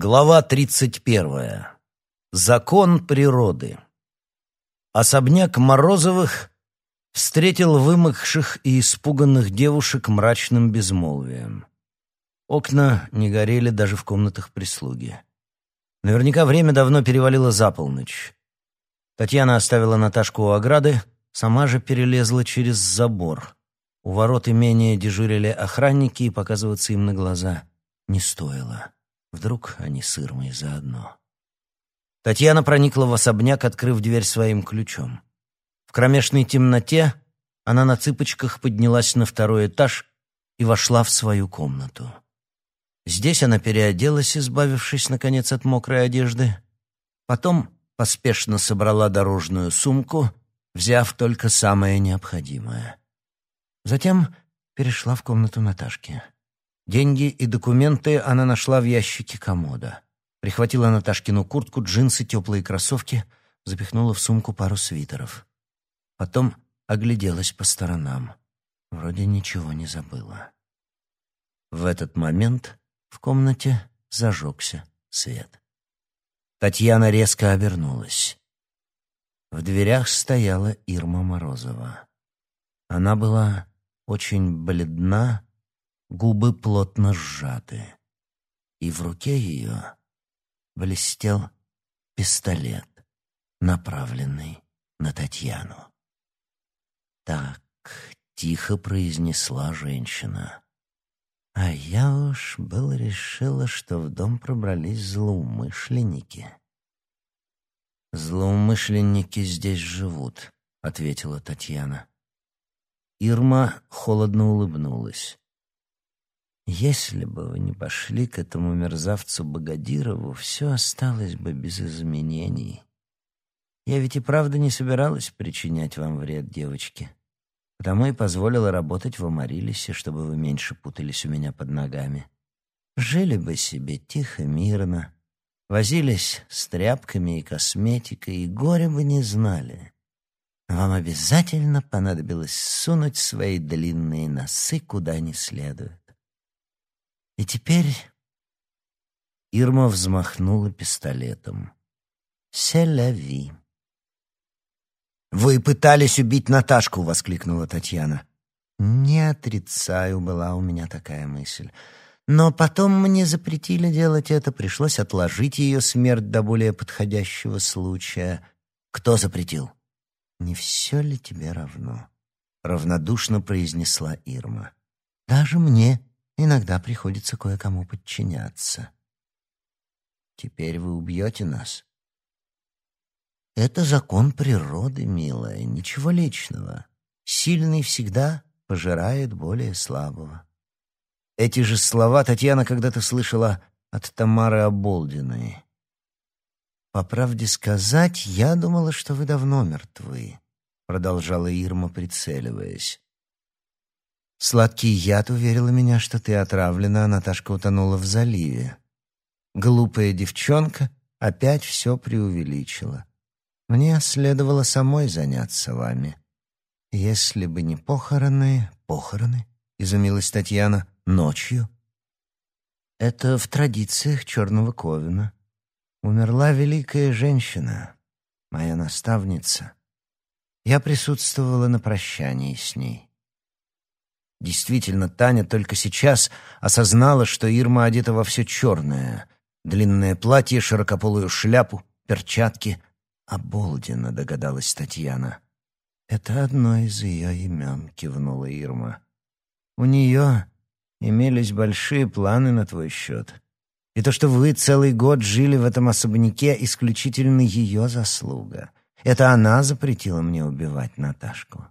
Глава 31. Закон природы. Особняк Морозовых встретил вымокших и испуганных девушек мрачным безмолвием. Окна не горели даже в комнатах прислуги. Наверняка время давно перевалило за полночь. Татьяна оставила Наташку у ограды, сама же перелезла через забор. У ворот имения дежурили охранники, и показываться им на глаза не стоило. Вдруг они с Ирмой заодно. Татьяна проникла в особняк, открыв дверь своим ключом. В кромешной темноте она на цыпочках поднялась на второй этаж и вошла в свою комнату. Здесь она переоделась, избавившись, наконец, от мокрой одежды. Потом поспешно собрала дорожную сумку, взяв только самое необходимое. Затем перешла в комнату Наташки. Деньги и документы она нашла в ящике комода. Прихватила Наташкину куртку, джинсы, теплые кроссовки, запихнула в сумку пару свитеров. Потом огляделась по сторонам. Вроде ничего не забыла. В этот момент в комнате зажегся свет. Татьяна резко обернулась. В дверях стояла Ирма Морозова. Она была очень бледна губы плотно сжаты, и в руке ее блестел пистолет, направленный на Татьяну. «Так», — тихо произнесла женщина, — «а я уж было решила, что в дом пробрались злоумышленники». «Злоумышленники здесь живут», — ответила Татьяна. Ирма холодно улыбнулась. Если бы вы не пошли к этому мерзавцу Багадирову, все осталось бы без изменений. Я ведь и правда не собиралась причинять вам вред, девочки. Потому и позволила работать в Амарилисе, чтобы вы меньше путались у меня под ногами. Жили бы себе тихо, мирно, возились с тряпками и косметикой, и горе бы не знали. Вам обязательно понадобилось сунуть свои длинные носы куда не следует. И теперь Ирма взмахнула пистолетом. «Селяви». «Вы пытались убить Наташку!» — воскликнула Татьяна. «Не отрицаю, была у меня такая мысль. Но потом мне запретили делать это, пришлось отложить ее смерть до более подходящего случая. Кто запретил?» «Не все ли тебе равно?» — равнодушно произнесла Ирма. «Даже мне Иногда приходится кое-кому подчиняться. Теперь вы убьете нас. Это закон природы, милая, ничего личного. Сильный всегда пожирает более слабого. Эти же слова Татьяна когда-то слышала от Тамары Оболдиной. «По правде сказать, я думала, что вы давно мертвы», — продолжала Ирма, прицеливаясь. Сладкий яд уверила меня, что ты отравлена, а Наташка утонула в заливе. Глупая девчонка опять все преувеличила. Мне следовало самой заняться вами. Если бы не похороны... Похороны? Изумилась Татьяна. Ночью? Это в традициях черного ковина. Умерла великая женщина, моя наставница. Я присутствовала на прощании с ней. Действительно, Таня только сейчас осознала, что Ирма одета во все черное. Длинное платье, широкополую шляпу, перчатки. «Оболдина», — догадалась Татьяна. «Это одно из ее имен», — кивнула Ирма. «У нее имелись большие планы на твой счет. И то, что вы целый год жили в этом особняке, исключительно ее заслуга. Это она запретила мне убивать Наташку».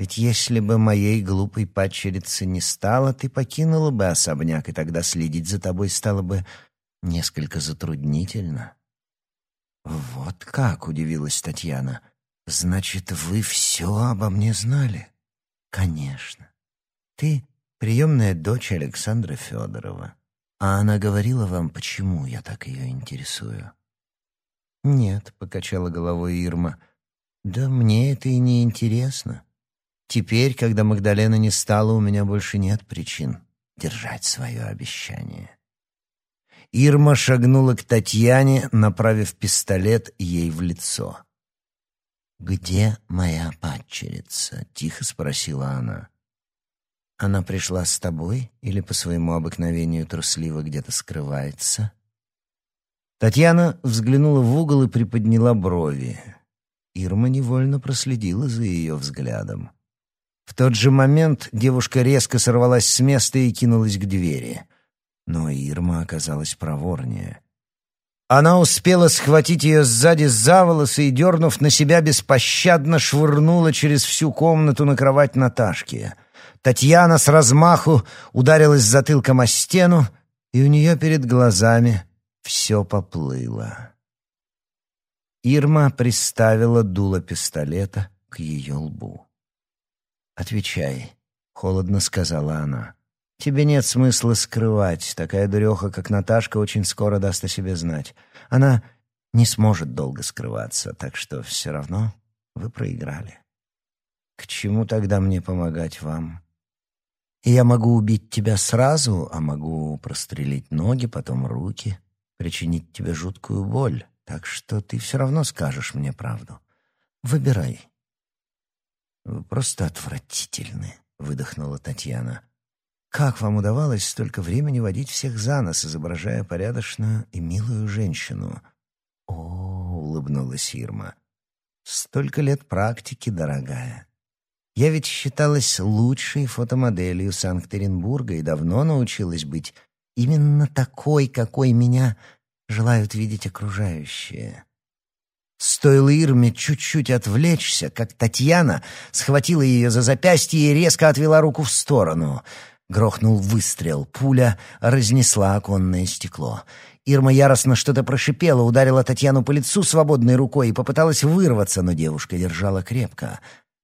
Ведь если бы моей глупой падчерицы не стало, ты покинула бы особняк, и тогда следить за тобой стало бы несколько затруднительно. Вот как, удивилась Татьяна. Значит, вы все обо мне знали? Конечно. Ты приемная дочь Александра Федорова. А она говорила вам, почему я так ее интересую? Нет, покачала головой Ирма. Да мне это и не интересно. Теперь, когда Магдалена не стала, у меня больше нет причин держать свое обещание. Ирма шагнула к Татьяне, направив пистолет ей в лицо. «Где моя падчерица?» — тихо спросила она. «Она пришла с тобой или по своему обыкновению трусливо где-то скрывается?» Татьяна взглянула в угол и приподняла брови. Ирма невольно проследила за ее взглядом. В тот же момент девушка резко сорвалась с места и кинулась к двери. Но Ирма оказалась проворнее. Она успела схватить ее сзади за волосы и, дернув на себя, беспощадно швырнула через всю комнату на кровать Наташки. Татьяна с размаху ударилась затылком о стену, и у нее перед глазами все поплыло. Ирма приставила дуло пистолета к ее лбу. «Отвечай», — холодно сказала она. «Тебе нет смысла скрывать. Такая дуреха, как Наташка, очень скоро даст о себе знать. Она не сможет долго скрываться, так что все равно вы проиграли. К чему тогда мне помогать вам?» я могу убить тебя сразу, а могу прострелить ноги, потом руки причинить тебе жуткую боль, так что ты все равно скажешь мне правду. Выбирай. Вы просто отвратительны, выдохнула Татьяна. Как вам удавалось столько времени водить всех за нос, изображая порядочную и милую женщину? О, улыбнулась Ирма. Столько лет практики, дорогая. Я ведь считалась лучшей фотомоделью Санкт-Петербурга и давно научилась быть именно такой, какой меня желают видеть окружающие. Стоило Ирме чуть-чуть отвлечься, как Татьяна схватила ее за запястье и резко отвела руку в сторону. Грохнул выстрел, пуля разнесла оконное стекло. Ирма яростно что-то прошипела, ударила Татьяну по лицу свободной рукой и попыталась вырваться, но девушка держала крепко.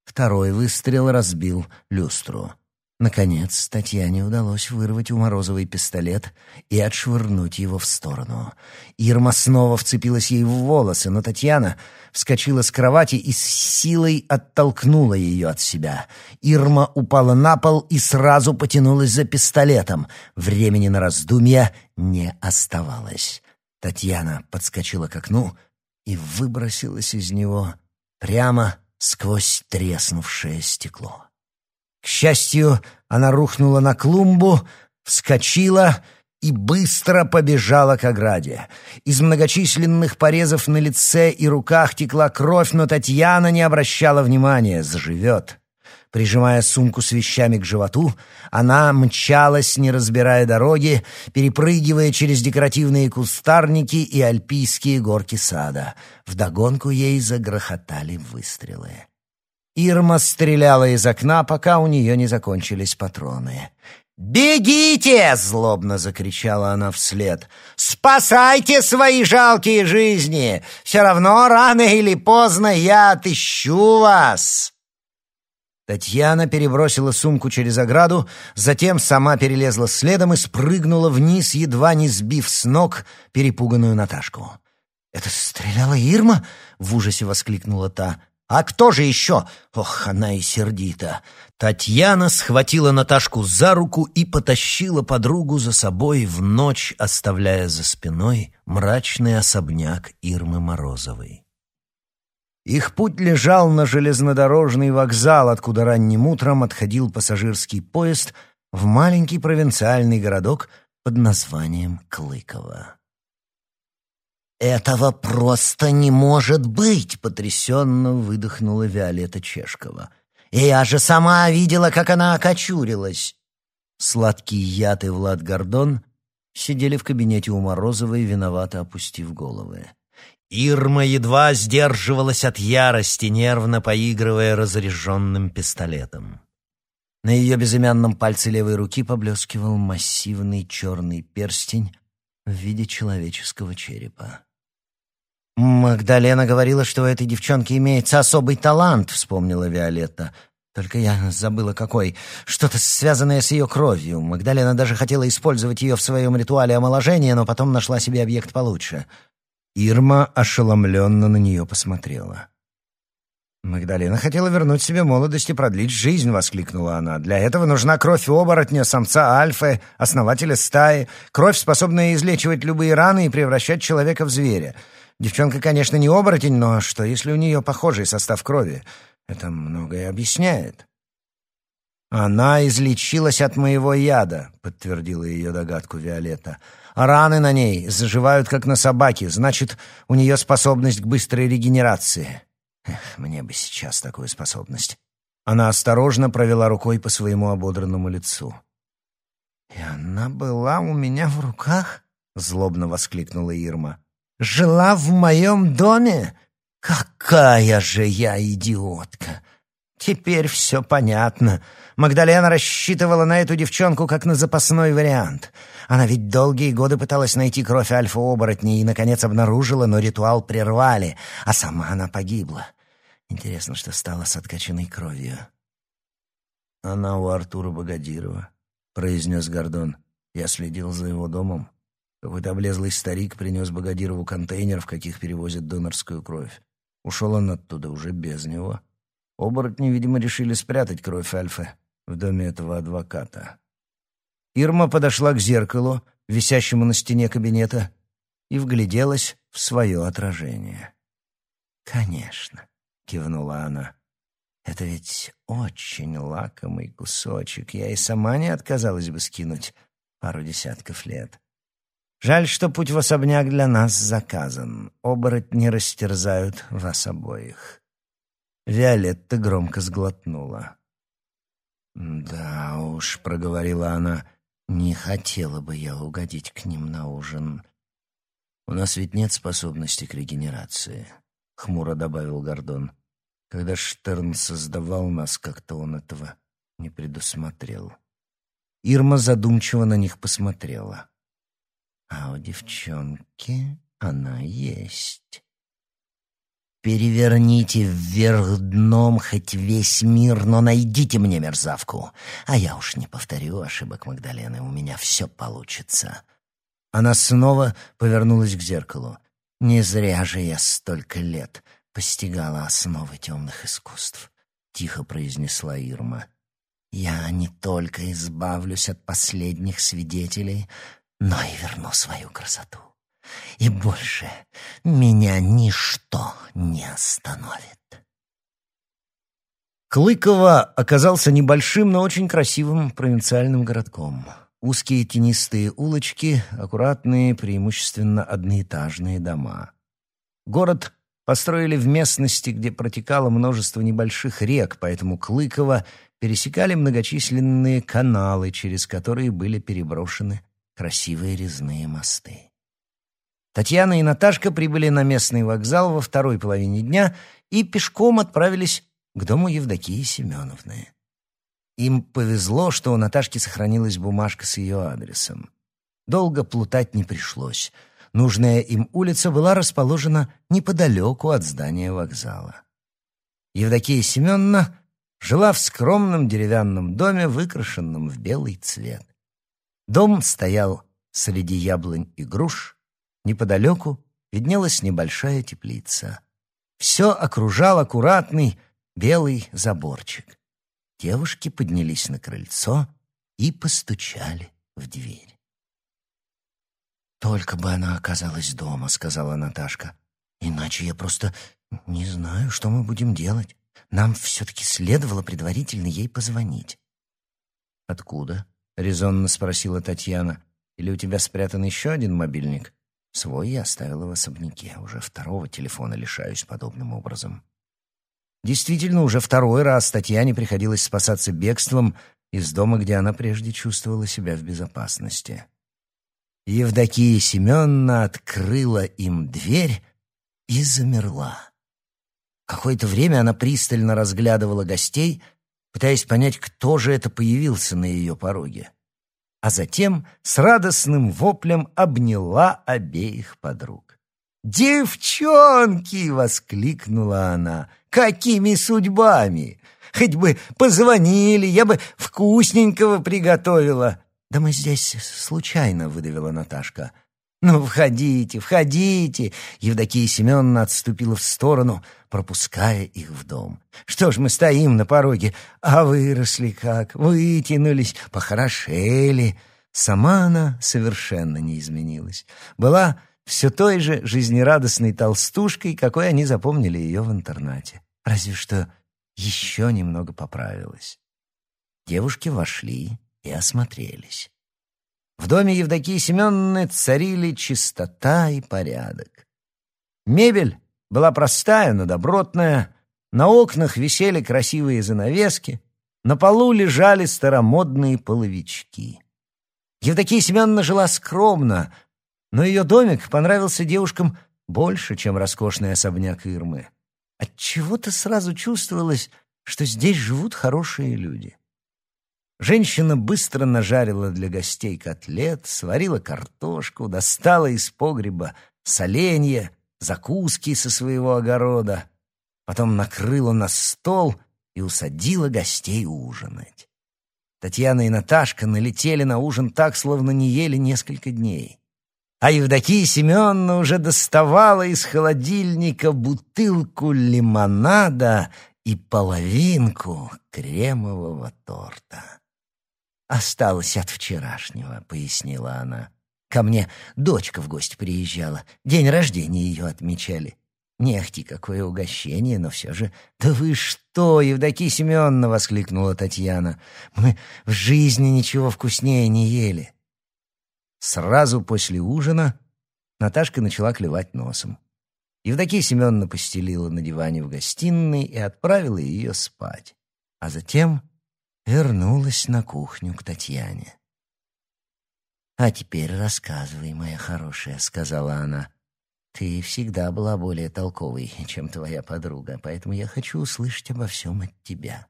Второй выстрел разбил люстру. Наконец, Татьяне удалось вырвать у Морозовой пистолет и отшвырнуть его в сторону. Ирма снова вцепилась ей в волосы, но Татьяна вскочила с кровати и с силой оттолкнула ее от себя. Ирма упала на пол и сразу потянулась за пистолетом. Времени на раздумья не оставалось. Татьяна подскочила к окну и выбросилась из него прямо сквозь треснувшее стекло. К счастью, она рухнула на клумбу, вскочила и быстро побежала к ограде. Из многочисленных порезов на лице и руках текла кровь, но Татьяна не обращала внимания, заживет. Прижимая сумку с вещами к животу, она мчалась, не разбирая дороги, перепрыгивая через декоративные кустарники и альпийские горки сада. Вдогонку ей загрохотали выстрелы. Ирма стреляла из окна, пока у нее не закончились патроны. «Бегите!» — злобно закричала она вслед. «Спасайте свои жалкие жизни! Все равно рано или поздно я отыщу вас!» Татьяна перебросила сумку через ограду, затем сама перелезла следом и спрыгнула вниз, едва не сбив с ног перепуганную Наташку. «Это стреляла Ирма?» — в ужасе воскликнула та. А кто же еще? Ох, она и сердита. Татьяна схватила Наташку за руку и потащила подругу за собой в ночь, оставляя за спиной мрачный особняк Ирмы Морозовой. Их путь лежал на железнодорожный вокзал, откуда ранним утром отходил пассажирский поезд в маленький провинциальный городок под названием Клыково. «Этого просто не может быть!» — потрясенно выдохнула Виолетта Чешкова. «И я же сама видела, как она окочурилась!» Сладкий яд и Влад Гордон сидели в кабинете у Морозовой, виновато опустив головы. Ирма едва сдерживалась от ярости, нервно поигрывая разряженным пистолетом. На ее безымянном пальце левой руки поблескивал массивный черный перстень в виде человеческого черепа. «Магдалена говорила, что у этой девчонки имеется особый талант», — вспомнила Виолетта. «Только я забыла, какой. Что-то связанное с ее кровью. Магдалена даже хотела использовать ее в своем ритуале омоложения, но потом нашла себе объект получше». Ирма ошеломленно на нее посмотрела. Магдалина хотела вернуть себе молодость и продлить жизнь, воскликнула она. Для этого нужна кровь оборотня, самца альфы, основателя стаи, кровь, способная излечивать любые раны и превращать человека в зверя. Девчонка, конечно, не оборотень, но что, если у нее похожий состав крови? Это многое объясняет. «Она излечилась от моего яда», — подтвердила ее догадку Виолетта. «А раны на ней заживают, как на собаке. Значит, у нее способность к быстрой регенерации. Эх, мне бы сейчас такую способность». Она осторожно провела рукой по своему ободранному лицу. «И она была у меня в руках?» — злобно воскликнула Ирма. «Жила в моем доме? Какая же я идиотка! Теперь все понятно. Магдалена рассчитывала на эту девчонку как на запасной вариант. Она ведь долгие годы пыталась найти кровь альфа-оборотней и, наконец, обнаружила, но ритуал прервали, а сама она погибла. Интересно, что стало с откачанной кровью. «Она у Артура Богодирова», — произнес Гордон. «Я следил за его домом. Какой-то облезлый старик принес Богодирову контейнер, в каких перевозят донорскую кровь. Ушел он оттуда уже без него». Оборотни, видимо, решили спрятать кровь Альфы в доме этого адвоката. Ирма подошла к зеркалу, висящему на стене кабинета, и вгляделась в свое отражение. «Конечно», — кивнула она, — «это ведь очень лакомый кусочек. Я и сама не отказалась бы скинуть пару десятков лет. Жаль, что путь в особняк для нас заказан. Оборотни растерзают вас обоих». Виолетта громко сглотнула. «Да уж», — проговорила она, — «не хотела бы я угодить к ним на ужин». «У нас ведь нет способности к регенерации», — хмуро добавил Гордон. «Когда Штерн создавал нас, как-то он этого не предусмотрел». Ирма задумчиво на них посмотрела. «А у девчонки она есть». Переверните вверх дном хоть весь мир, но найдите мне мерзавку. А я уж не повторю ошибок Магдалены, у меня все получится. Она снова повернулась к зеркалу. Не зря же я столько лет постигала основы темных искусств, тихо произнесла Ирма. Я не только избавлюсь от последних свидетелей, но и верну свою красоту и больше меня ничто не остановит. Клыково оказался небольшим, но очень красивым провинциальным городком. Узкие тенистые улочки, аккуратные, преимущественно одноэтажные дома. Город построили в местности, где протекало множество небольших рек, поэтому Клыково пересекали многочисленные каналы, через которые были переброшены красивые резные мосты. Татьяна и Наташка прибыли на местный вокзал во второй половине дня и пешком отправились к дому Евдокии Семеновны. Им повезло, что у Наташки сохранилась бумажка с ее адресом. Долго плутать не пришлось. Нужная им улица была расположена неподалеку от здания вокзала. Евдокия Семеновна жила в скромном деревянном доме, выкрашенном в белый цвет. Дом стоял среди яблонь и груш, Неподалеку виднелась небольшая теплица. Все окружал аккуратный белый заборчик. Девушки поднялись на крыльцо и постучали в дверь. «Только бы она оказалась дома», — сказала Наташка. «Иначе я просто не знаю, что мы будем делать. Нам все-таки следовало предварительно ей позвонить». «Откуда?» — резонно спросила Татьяна. «Или у тебя спрятан еще один мобильник?» Свой я оставила в особняке. Уже второго телефона лишаюсь подобным образом. Действительно, уже второй раз Татьяне приходилось спасаться бегством из дома, где она прежде чувствовала себя в безопасности. Евдокия Семеновна открыла им дверь и замерла. Какое-то время она пристально разглядывала гостей, пытаясь понять, кто же это появился на ее пороге а затем с радостным воплем обняла обеих подруг. «Девчонки!» — воскликнула она. «Какими судьбами! Хоть бы позвонили, я бы вкусненького приготовила!» «Да мы здесь случайно», — выдавила Наташка. «Ну, входите, входите!» Евдокия Семеновна отступила в сторону, пропуская их в дом. «Что ж мы стоим на пороге? А выросли как, вытянулись, похорошели!» Сама она совершенно не изменилась. Была все той же жизнерадостной толстушкой, какой они запомнили ее в интернате. Разве что еще немного поправилась. Девушки вошли и осмотрелись. В доме Евдокии Семеновны царили чистота и порядок. Мебель была простая, но добротная, на окнах висели красивые занавески, на полу лежали старомодные половички. Евдокия Семеновна жила скромно, но ее домик понравился девушкам больше, чем роскошный особняк Ирмы. Отчего-то сразу чувствовалось, что здесь живут хорошие люди. Женщина быстро нажарила для гостей котлет, сварила картошку, достала из погреба соленья, закуски со своего огорода. Потом накрыла на стол и усадила гостей ужинать. Татьяна и Наташка налетели на ужин так, словно не ели несколько дней. А Евдокия Семеновна уже доставала из холодильника бутылку лимонада и половинку кремового торта. «Осталось от вчерашнего», — пояснила она. «Ко мне дочка в гости приезжала. День рождения ее отмечали. Не ахти какое угощение, но все же...» «Да вы что, Евдокия Семеновна!» — воскликнула Татьяна. «Мы в жизни ничего вкуснее не ели». Сразу после ужина Наташка начала клевать носом. Евдокия Семеновна постелила на диване в гостиной и отправила ее спать. А затем вернулась на кухню к Татьяне. «А теперь рассказывай, моя хорошая», — сказала она. «Ты всегда была более толковой, чем твоя подруга, поэтому я хочу услышать обо всем от тебя.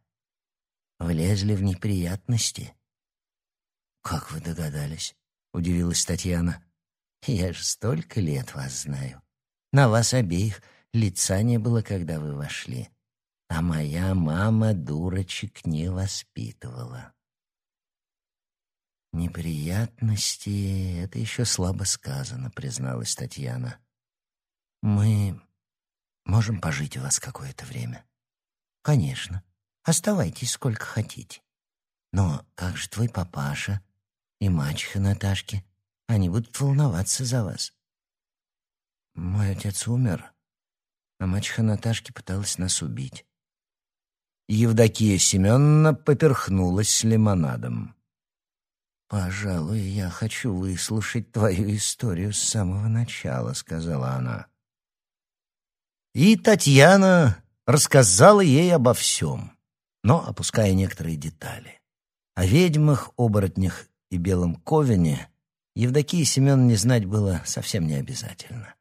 Влезли в неприятности?» «Как вы догадались?» — удивилась Татьяна. «Я же столько лет вас знаю. На вас обеих лица не было, когда вы вошли а моя мама дурочек не воспитывала. «Неприятности — это еще слабо сказано», — призналась Татьяна. «Мы можем пожить у вас какое-то время?» «Конечно. Оставайтесь сколько хотите. Но как же твой папаша и мачеха Наташки? Они будут волноваться за вас». «Мой отец умер, а мачеха Наташки пыталась нас убить. Евдокия Семеновна поперхнулась лимонадом. «Пожалуй, я хочу выслушать твою историю с самого начала», — сказала она. И Татьяна рассказала ей обо всем, но опуская некоторые детали. О ведьмах, оборотнях и белом ковине Евдокии Семеновне знать было совсем не обязательно.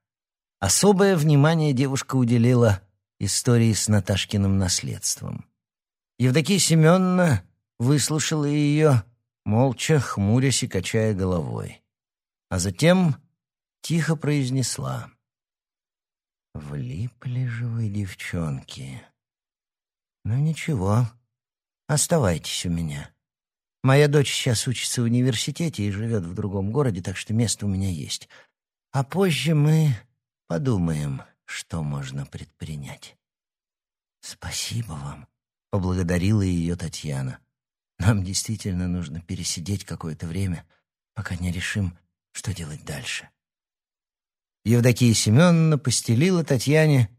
Особое внимание девушка уделила истории с Наташкиным наследством. Евдокия Семеновна выслушала ее, молча, хмурясь и качая головой. А затем тихо произнесла. «Влипли же вы, девчонки. Ну ничего, оставайтесь у меня. Моя дочь сейчас учится в университете и живет в другом городе, так что место у меня есть. А позже мы подумаем, что можно предпринять. Спасибо вам» поблагодарила ее Татьяна. Нам действительно нужно пересидеть какое-то время, пока не решим, что делать дальше. Евдокия Семеновна постелила Татьяне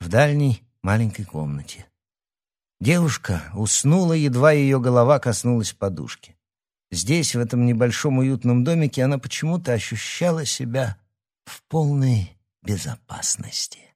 в дальней маленькой комнате. Девушка уснула, едва ее голова коснулась подушки. Здесь, в этом небольшом уютном домике, она почему-то ощущала себя в полной безопасности.